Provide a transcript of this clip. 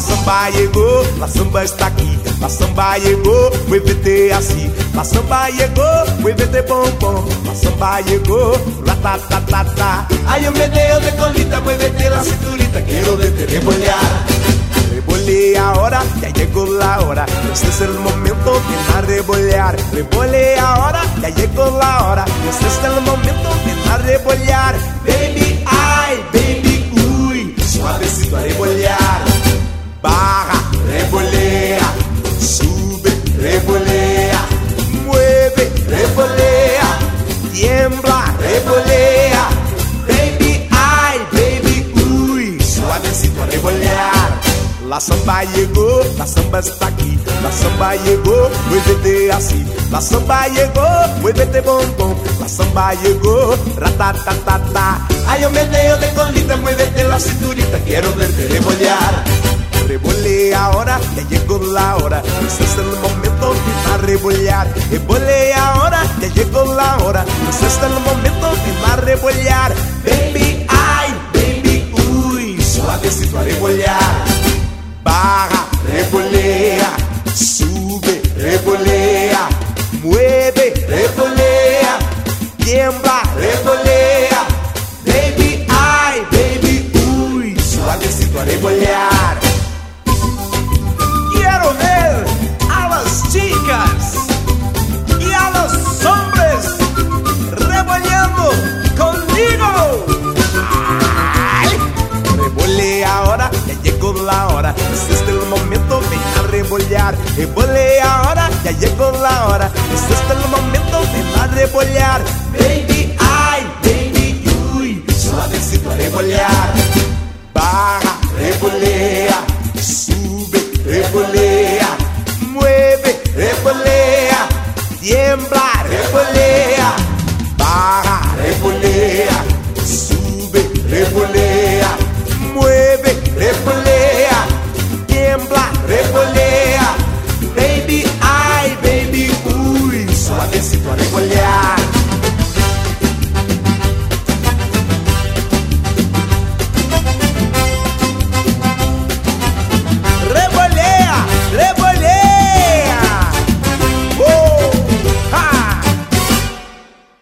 samba llegó, la samba está aquí, la samba llegó, muévete así, la samba llegó, muévete pom, la samba llegó, ratatatata. Hay un meneo de colita, muévete la cinturita, quiero verte rebollar. Rebole ahora, ya llegó la hora, este es el momento de a rebolear. Rebole ahora, ya llegó la hora, este es el momento de a rebolear. Baby, Baby, ay, baby, uy, suavecito a rebollar. La samba llegó, la samba está aquí, la samba llegó, muévete así. La samba llegó, muévete bombón, la samba llegó, ratatatata. Hay un meneo de colita, muévete la cinturita, quiero verte rebollar. Rebole ahora, ya llegó la hora, este es el momento de a rebolear. Rebole ahora, ya llegó la olhar. Baby, ai, baby, ui, suavecito a rebolhar. Barra, reboleia, sube, reboleia, mueve, reboleia, quebra, reboleia. Baby, ai, baby, ui, suavecito a rebolhar. hora. É o momento, vem a rebolhar. Rebolei a hora, já chegou a hora. Esse é o momento, vem a rebolhar. Baby, ai, baby, ui. Suavecito a rebolhar. Barra, reboleia. Sube, reboleia. Mueve, reboleia. Tiembla, reboleia. Barra, reboleia. Sube, reboleia.